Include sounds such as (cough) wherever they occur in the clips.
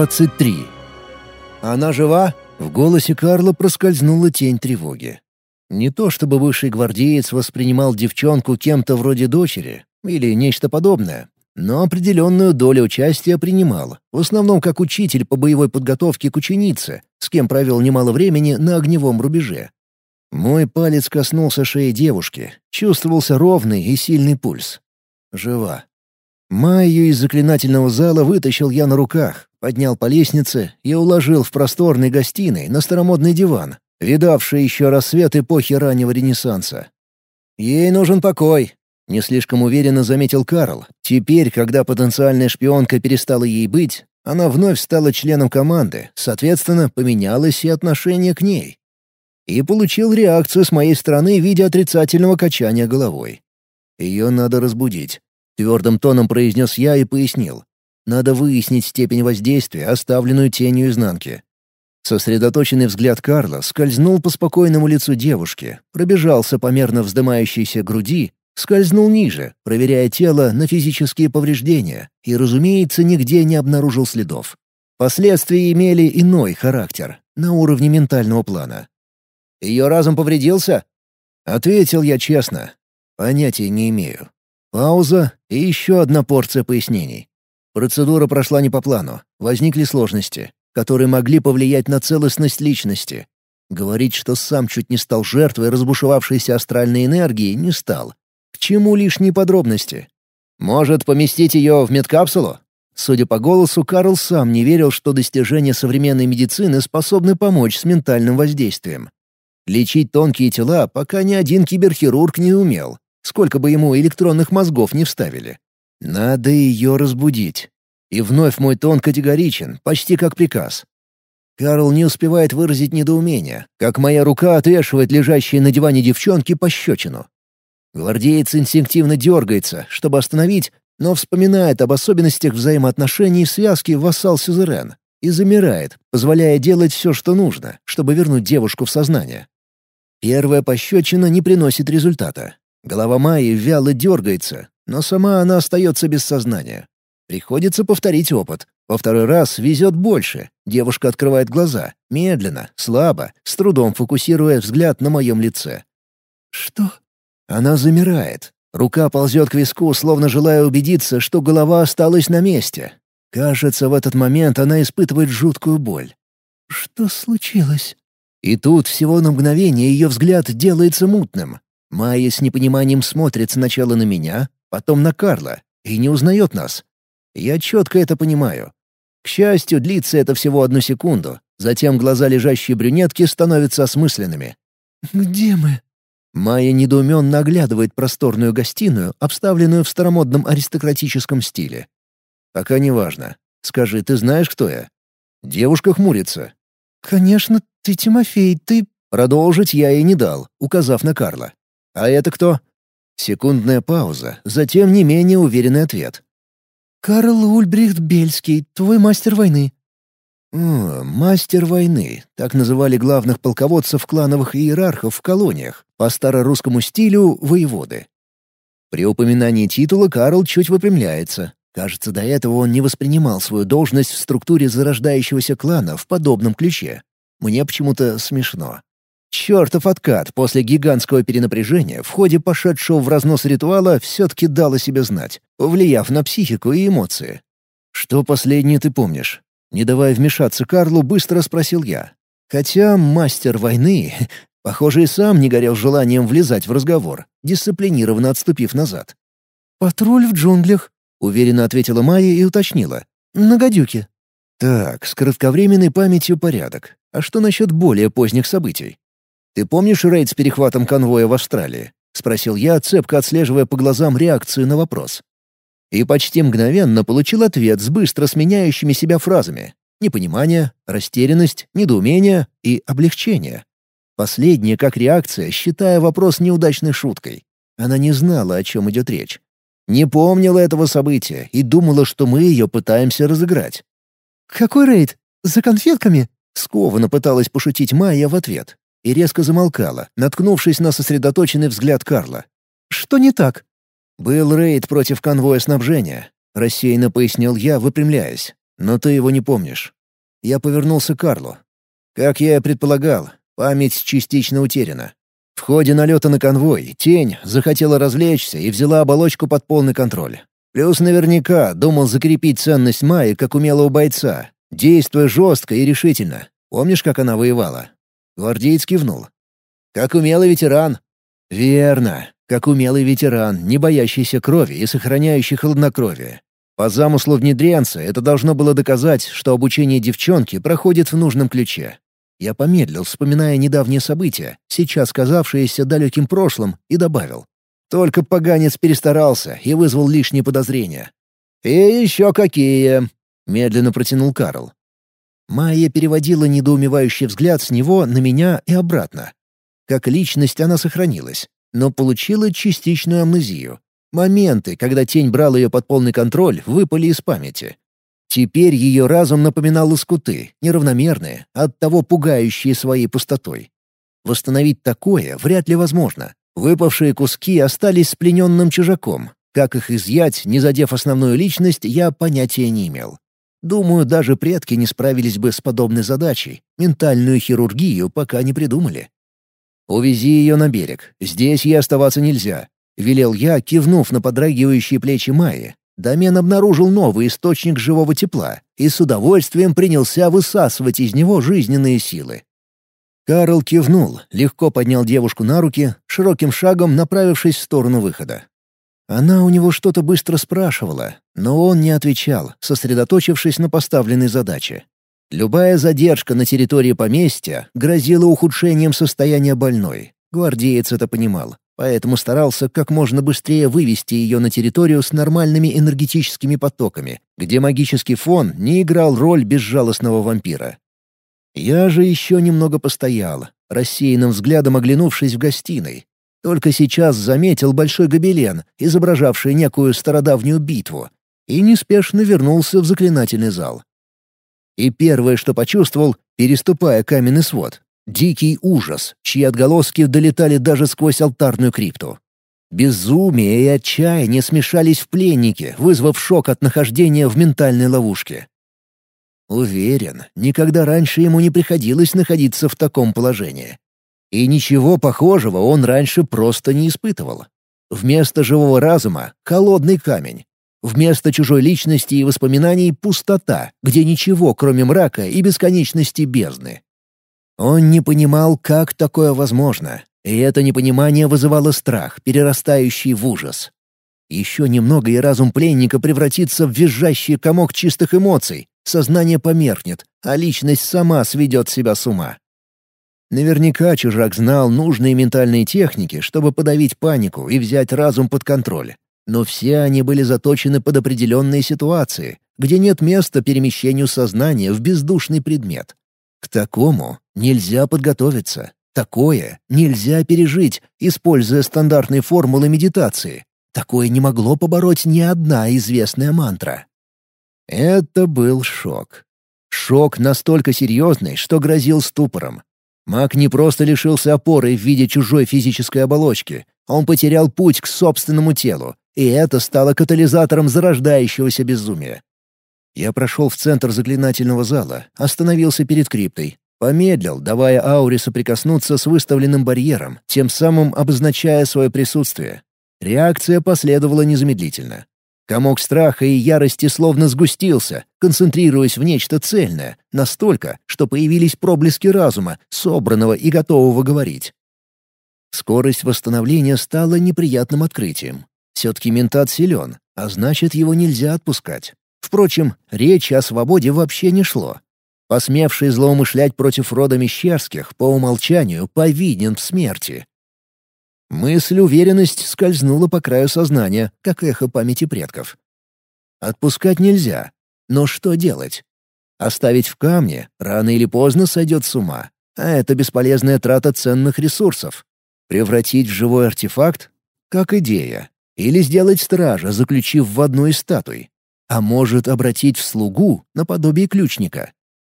23. «Она жива?» В голосе Карла проскользнула тень тревоги. Не то чтобы бывший гвардеец воспринимал девчонку кем-то вроде дочери или нечто подобное, но определенную долю участия принимал, в основном как учитель по боевой подготовке к ученице, с кем провел немало времени на огневом рубеже. Мой палец коснулся шеи девушки, чувствовался ровный и сильный пульс. Жива. Майю из заклинательного зала вытащил я на руках, поднял по лестнице и уложил в просторной гостиной на старомодный диван, видавший еще рассвет эпохи раннего Ренессанса. «Ей нужен покой», — не слишком уверенно заметил Карл. Теперь, когда потенциальная шпионка перестала ей быть, она вновь стала членом команды, соответственно, поменялось и отношение к ней. И получил реакцию с моей стороны в виде отрицательного качания головой. Ее надо разбудить. Твердым тоном произнес я и пояснил. Надо выяснить степень воздействия, оставленную тенью изнанки. Сосредоточенный взгляд Карла скользнул по спокойному лицу девушки, пробежался по мерно вздымающейся груди, скользнул ниже, проверяя тело на физические повреждения, и, разумеется, нигде не обнаружил следов. Последствия имели иной характер, на уровне ментального плана. «Ее разум повредился?» Ответил я честно. Понятия не имею. Пауза и еще одна порция пояснений. Процедура прошла не по плану, возникли сложности, которые могли повлиять на целостность личности. Говорить, что сам чуть не стал жертвой разбушевавшейся астральной энергии, не стал. К чему лишние подробности? Может, поместить ее в медкапсулу? Судя по голосу, Карл сам не верил, что достижения современной медицины способны помочь с ментальным воздействием. Лечить тонкие тела пока ни один киберхирург не умел, сколько бы ему электронных мозгов не вставили. Надо ее разбудить. И вновь мой тон категоричен, почти как приказ. Карл не успевает выразить недоумение, как моя рука отвешивает лежащей на диване девчонки пощечину. Гвардеец инстинктивно дергается, чтобы остановить, но вспоминает об особенностях взаимоотношений связки вассал-сюзерен и замирает, позволяя делать все, что нужно, чтобы вернуть девушку в сознание. Первая пощечина не приносит результата. Голова Майи вяло дергается, но сама она остается без сознания. Приходится повторить опыт. Во второй раз везет больше. Девушка открывает глаза, медленно, слабо, с трудом фокусируя взгляд на моем лице. «Что?» Она замирает. Рука ползет к виску, словно желая убедиться, что голова осталась на месте. Кажется, в этот момент она испытывает жуткую боль. «Что случилось?» И тут всего на мгновение ее взгляд делается мутным. Майя с непониманием смотрит сначала на меня, потом на Карла, и не узнает нас. Я четко это понимаю. К счастью, длится это всего одну секунду, затем глаза лежащей брюнетки становятся осмысленными. «Где мы?» Майя недоуменно оглядывает просторную гостиную, обставленную в старомодном аристократическом стиле. «Пока не важно. Скажи, ты знаешь, кто я?» Девушка хмурится. «Конечно, ты Тимофей, ты...» Продолжить я ей не дал, указав на Карла. «А это кто?» Секундная пауза, затем не менее уверенный ответ. «Карл Ульбрихт Бельский, твой мастер войны». О, «Мастер войны» — так называли главных полководцев клановых иерархов в колониях, по старорусскому стилю — воеводы. При упоминании титула Карл чуть выпрямляется. Кажется, до этого он не воспринимал свою должность в структуре зарождающегося клана в подобном ключе. Мне почему-то смешно. Чертов откат после гигантского перенапряжения в ходе пошедшего в разнос ритуала все-таки дал о себе знать, повлияв на психику и эмоции. «Что последнее ты помнишь?» Не давая вмешаться Карлу, быстро спросил я. Хотя мастер войны, (laughs) похоже, и сам не горел желанием влезать в разговор, дисциплинированно отступив назад. «Патруль в джунглях», — уверенно ответила Майя и уточнила. «На гадюке». «Так, с кратковременной памятью порядок. А что насчет более поздних событий?» «Ты помнишь рейд с перехватом конвоя в Австралии?» — спросил я, цепко отслеживая по глазам реакцию на вопрос. И почти мгновенно получил ответ с быстро сменяющими себя фразами. Непонимание, растерянность, недоумение и облегчение. Последнее как реакция, считая вопрос неудачной шуткой. Она не знала, о чем идет речь. Не помнила этого события и думала, что мы ее пытаемся разыграть. «Какой рейд? За конфетками?» Скованно пыталась пошутить Майя в ответ и резко замолкала, наткнувшись на сосредоточенный взгляд Карла. «Что не так?» «Был рейд против конвоя снабжения», — рассеянно пояснил я, выпрямляясь. но ты его не помнишь. Я повернулся к Карлу. Как я и предполагал, память частично утеряна. В ходе налета на конвой тень захотела развлечься и взяла оболочку под полный контроль. Плюс наверняка думал закрепить ценность Майи как умелого бойца, действуя жестко и решительно. Помнишь, как она воевала? Гвардеец кивнул. Как умелый ветеран. Верно, как умелый ветеран, не боящийся крови и сохраняющий хладнокровие. По замыслу внедренца это должно было доказать, что обучение девчонки проходит в нужном ключе. Я помедлил, вспоминая недавние события, сейчас казавшиеся далеким прошлым, и добавил. Только поганец перестарался и вызвал лишние подозрения. «И еще какие!» — медленно протянул Карл. Майя переводила недоумевающий взгляд с него на меня и обратно. Как личность она сохранилась, но получила частичную амнезию. Моменты, когда тень брал ее под полный контроль, выпали из памяти. Теперь ее разум напоминал лоскуты, неравномерные, оттого пугающие своей пустотой. Восстановить такое вряд ли возможно. Выпавшие куски остались с плененным чужаком. Как их изъять, не задев основную личность, я понятия не имел. Думаю, даже предки не справились бы с подобной задачей. Ментальную хирургию пока не придумали. «Увези ее на берег. Здесь ей оставаться нельзя. — велел я, кивнув на подрагивающие плечи Майи. Домен обнаружил новый источник живого тепла и с удовольствием принялся высасывать из него жизненные силы. Карл кивнул, легко поднял девушку на руки, широким шагом направившись в сторону выхода. Она у него что-то быстро спрашивала, но он не отвечал, сосредоточившись на поставленной задаче. Любая задержка на территории поместья грозила ухудшением состояния больной. Гвардеец это понимал поэтому старался как можно быстрее вывести ее на территорию с нормальными энергетическими потоками, где магический фон не играл роль безжалостного вампира. Я же еще немного постоял, рассеянным взглядом оглянувшись в гостиной. Только сейчас заметил большой гобелен, изображавший некую стародавнюю битву, и неспешно вернулся в заклинательный зал. И первое, что почувствовал, переступая каменный свод, Дикий ужас, чьи отголоски долетали даже сквозь алтарную крипту. Безумие и отчаяние смешались в пленнике, вызвав шок от нахождения в ментальной ловушке. Уверен, никогда раньше ему не приходилось находиться в таком положении. И ничего похожего он раньше просто не испытывал. Вместо живого разума — холодный камень. Вместо чужой личности и воспоминаний — пустота, где ничего, кроме мрака и бесконечности бездны. Он не понимал, как такое возможно, и это непонимание вызывало страх, перерастающий в ужас. Еще немного, и разум пленника превратится в визжащий комок чистых эмоций, сознание померкнет, а личность сама сведет себя с ума. Наверняка чужак знал нужные ментальные техники, чтобы подавить панику и взять разум под контроль. Но все они были заточены под определенные ситуации, где нет места перемещению сознания в бездушный предмет. К такому нельзя подготовиться. Такое нельзя пережить, используя стандартные формулы медитации. Такое не могло побороть ни одна известная мантра. Это был шок. Шок настолько серьезный, что грозил ступором. Маг не просто лишился опоры в виде чужой физической оболочки, он потерял путь к собственному телу, и это стало катализатором зарождающегося безумия. Я прошел в центр заклинательного зала, остановился перед криптой, помедлил, давая ауре соприкоснуться с выставленным барьером, тем самым обозначая свое присутствие. Реакция последовала незамедлительно. Комок страха и ярости словно сгустился, концентрируясь в нечто цельное, настолько, что появились проблески разума, собранного и готового говорить. Скорость восстановления стала неприятным открытием. Все-таки ментат силен, а значит, его нельзя отпускать. Впрочем, речи о свободе вообще не шло. Посмевший злоумышлять против рода Мещерских по умолчанию повинен в смерти. Мысль уверенность скользнула по краю сознания, как эхо памяти предков. Отпускать нельзя. Но что делать? Оставить в камне рано или поздно сойдет с ума. А это бесполезная трата ценных ресурсов. Превратить в живой артефакт? Как идея. Или сделать стража, заключив в одну из статуй а может обратить в слугу наподобие ключника.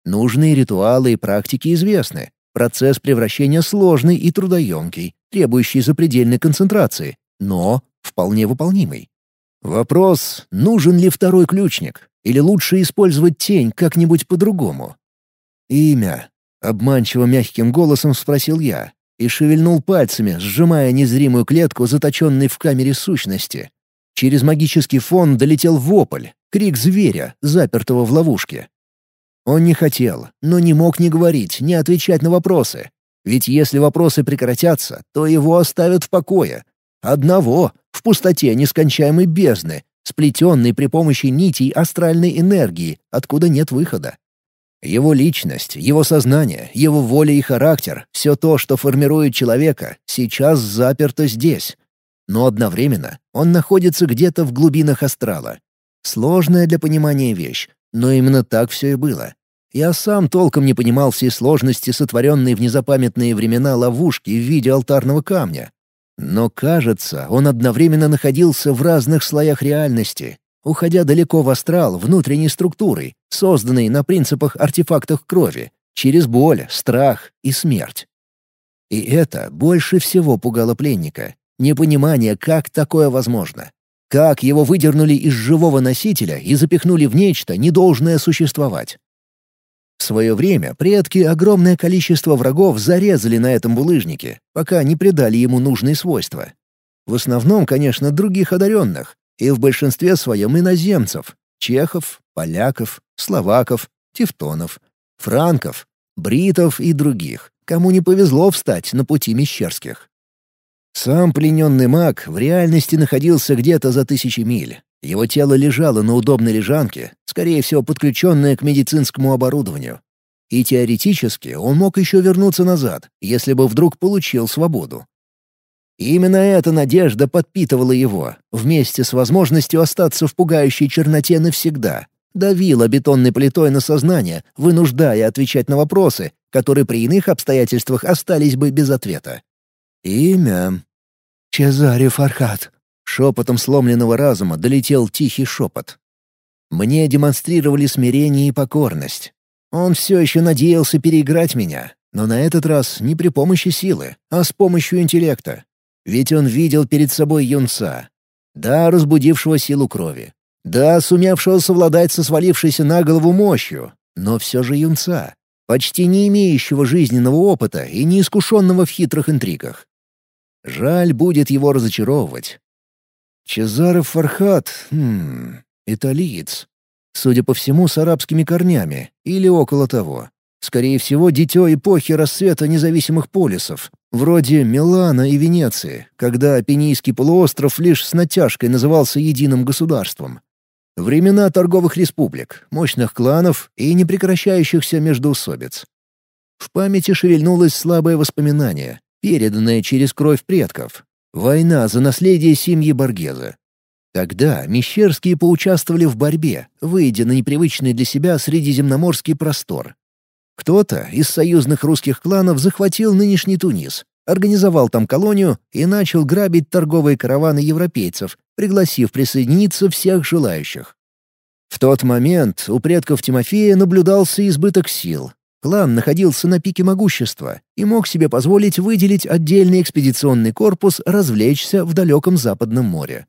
Нужные ритуалы и практики известны. Процесс превращения сложный и трудоемкий, требующий запредельной концентрации, но вполне выполнимый. Вопрос, нужен ли второй ключник? Или лучше использовать тень как-нибудь по-другому? «Имя?» — обманчиво мягким голосом спросил я и шевельнул пальцами, сжимая незримую клетку, заточенной в камере сущности. Через магический фон долетел вопль, крик зверя, запертого в ловушке. Он не хотел, но не мог ни говорить, ни отвечать на вопросы. Ведь если вопросы прекратятся, то его оставят в покое. Одного, в пустоте нескончаемой бездны, сплетенной при помощи нитей астральной энергии, откуда нет выхода. Его личность, его сознание, его воля и характер — все то, что формирует человека, сейчас заперто здесь. Но одновременно он находится где-то в глубинах астрала. Сложная для понимания вещь, но именно так все и было. Я сам толком не понимал всей сложности сотворенной в незапамятные времена ловушки в виде алтарного камня. Но, кажется, он одновременно находился в разных слоях реальности, уходя далеко в астрал внутренней структурой, созданной на принципах артефактов крови, через боль, страх и смерть. И это больше всего пугало пленника. Непонимание, как такое возможно. Как его выдернули из живого носителя и запихнули в нечто, недолжное существовать. В свое время предки огромное количество врагов зарезали на этом булыжнике, пока не придали ему нужные свойства. В основном, конечно, других одаренных, и в большинстве своем иноземцев — чехов, поляков, словаков, тевтонов, франков, бритов и других, кому не повезло встать на пути мещерских. Сам плененный маг в реальности находился где-то за тысячи миль. Его тело лежало на удобной лежанке, скорее всего, подключенное к медицинскому оборудованию. И теоретически он мог еще вернуться назад, если бы вдруг получил свободу. именно эта надежда подпитывала его, вместе с возможностью остаться в пугающей черноте навсегда, давила бетонной плитой на сознание, вынуждая отвечать на вопросы, которые при иных обстоятельствах остались бы без ответа. Имя. Чезаре Фархат. Шепотом сломленного разума долетел тихий шепот. Мне демонстрировали смирение и покорность. Он все еще надеялся переиграть меня, но на этот раз не при помощи силы, а с помощью интеллекта. Ведь он видел перед собой юнца. Да, разбудившего силу крови. Да, сумевшего совладать со свалившейся на голову мощью, но все же юнца, почти не имеющего жизненного опыта и неискушенного в хитрых интригах. Жаль будет его разочаровывать. Чезаров Фархат, хм, италиец. Судя по всему, с арабскими корнями, или около того. Скорее всего, дитё эпохи расцвета независимых полисов, вроде Милана и Венеции, когда Апеннийский полуостров лишь с натяжкой назывался единым государством. Времена торговых республик, мощных кланов и непрекращающихся междоусобиц. В памяти шевельнулось слабое воспоминание, переданная через кровь предков. Война за наследие семьи Боргеза. Тогда Мещерские поучаствовали в борьбе, выйдя на непривычный для себя средиземноморский простор. Кто-то из союзных русских кланов захватил нынешний Тунис, организовал там колонию и начал грабить торговые караваны европейцев, пригласив присоединиться всех желающих. В тот момент у предков Тимофея наблюдался избыток сил, Клан находился на пике могущества и мог себе позволить выделить отдельный экспедиционный корпус развлечься в далеком Западном море.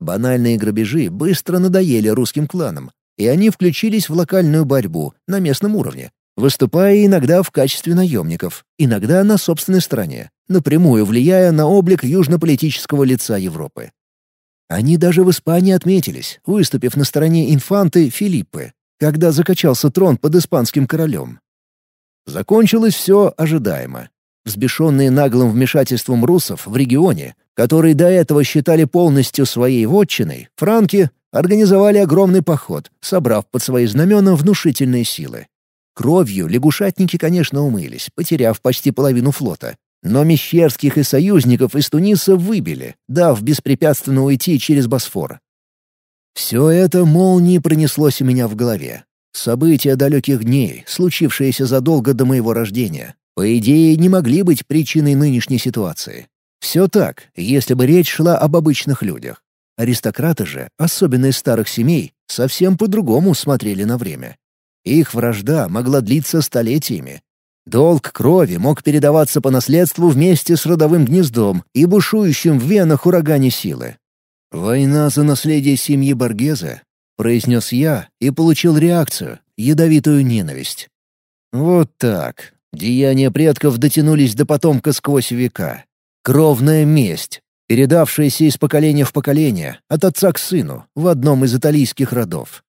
Банальные грабежи быстро надоели русским кланам, и они включились в локальную борьбу на местном уровне, выступая иногда в качестве наемников, иногда на собственной стороне, напрямую влияя на облик южнополитического лица Европы. Они даже в Испании отметились, выступив на стороне инфанты Филиппы, когда закачался трон под испанским королем. Закончилось все ожидаемо. Взбешенные наглым вмешательством русов в регионе, которые до этого считали полностью своей вотчиной, франки организовали огромный поход, собрав под свои знамена внушительные силы. Кровью лягушатники, конечно, умылись, потеряв почти половину флота. Но Мещерских и союзников из Туниса выбили, дав беспрепятственно уйти через Босфор. Все это молнией пронеслось у меня в голове. События далеких дней, случившиеся задолго до моего рождения, по идее, не могли быть причиной нынешней ситуации. Все так, если бы речь шла об обычных людях. Аристократы же, особенно из старых семей, совсем по-другому смотрели на время. Их вражда могла длиться столетиями. Долг крови мог передаваться по наследству вместе с родовым гнездом и бушующим в венах урагане силы. Война за наследие семьи Боргеза — произнес я и получил реакцию, ядовитую ненависть. Вот так. Деяния предков дотянулись до потомка сквозь века. Кровная месть, передавшаяся из поколения в поколение, от отца к сыну, в одном из италийских родов.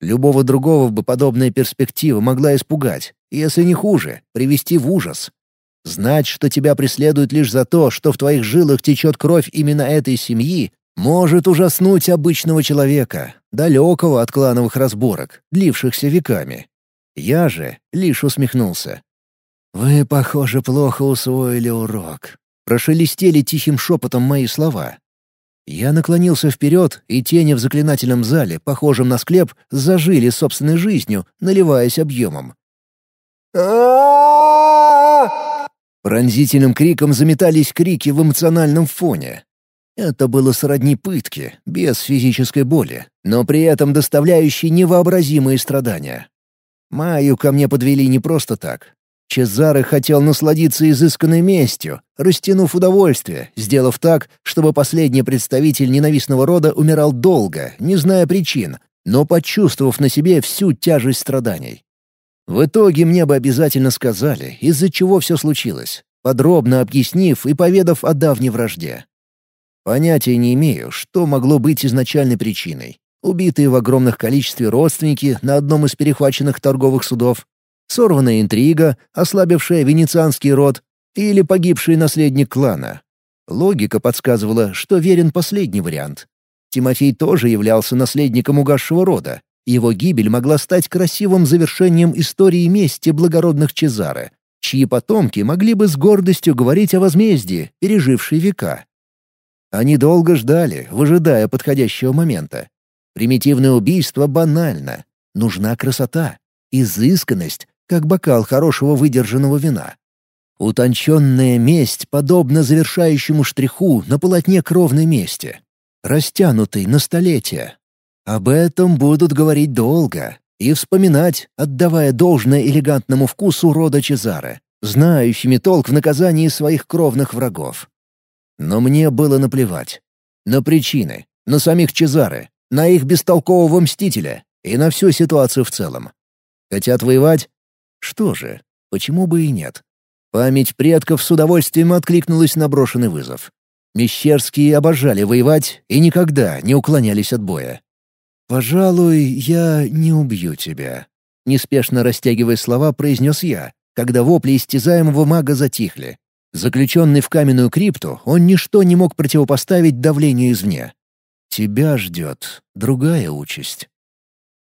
Любого другого бы подобная перспектива могла испугать, если не хуже, привести в ужас. Знать, что тебя преследуют лишь за то, что в твоих жилах течет кровь именно этой семьи, может ужаснуть обычного человека, далекого от клановых разборок, длившихся веками. Я же лишь усмехнулся. «Вы, похоже, плохо усвоили урок», — прошелестели тихим шепотом мои слова. Я наклонился вперед, и тени в заклинательном зале, похожем на склеп, зажили собственной жизнью, наливаясь объемом. Пронзительным криком заметались крики в эмоциональном фоне. Это было сродни пытке, без физической боли, но при этом доставляющей невообразимые страдания. Маю ко мне подвели не просто так. Чезаре хотел насладиться изысканной местью, растянув удовольствие, сделав так, чтобы последний представитель ненавистного рода умирал долго, не зная причин, но почувствовав на себе всю тяжесть страданий. В итоге мне бы обязательно сказали, из-за чего все случилось, подробно объяснив и поведав о давней вражде. Понятия не имею, что могло быть изначальной причиной. Убитые в огромных количестве родственники на одном из перехваченных торговых судов, сорванная интрига, ослабившая венецианский род, или погибший наследник клана. Логика подсказывала, что верен последний вариант. Тимофей тоже являлся наследником угасшего рода, его гибель могла стать красивым завершением истории мести благородных Чезары, чьи потомки могли бы с гордостью говорить о возмездии, пережившей века. Они долго ждали, выжидая подходящего момента. Примитивное убийство банально. Нужна красота, изысканность, как бокал хорошего выдержанного вина. Утонченная месть подобна завершающему штриху на полотне кровной мести, растянутой на столетия, об этом будут говорить долго и вспоминать, отдавая должное элегантному вкусу рода Чезаре, знающими толк в наказании своих кровных врагов. Но мне было наплевать. На причины, на самих Чезаре, на их бестолкового мстителя и на всю ситуацию в целом. Хотят воевать? Что же, почему бы и нет? Память предков с удовольствием откликнулась на брошенный вызов. Мещерские обожали воевать и никогда не уклонялись от боя. «Пожалуй, я не убью тебя», — неспешно растягивая слова, произнес я, когда вопли истязаемого мага затихли. Заключенный в каменную крипту, он ничто не мог противопоставить давлению извне. «Тебя ждет другая участь».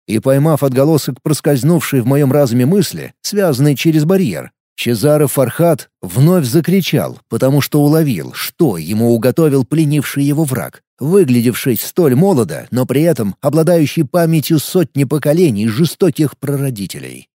И поймав отголосок проскользнувшей в моем разуме мысли, связанной через барьер, Чезаро Фархат вновь закричал, потому что уловил, что ему уготовил пленивший его враг, выглядевший столь молодо, но при этом обладающий памятью сотни поколений жестоких прародителей.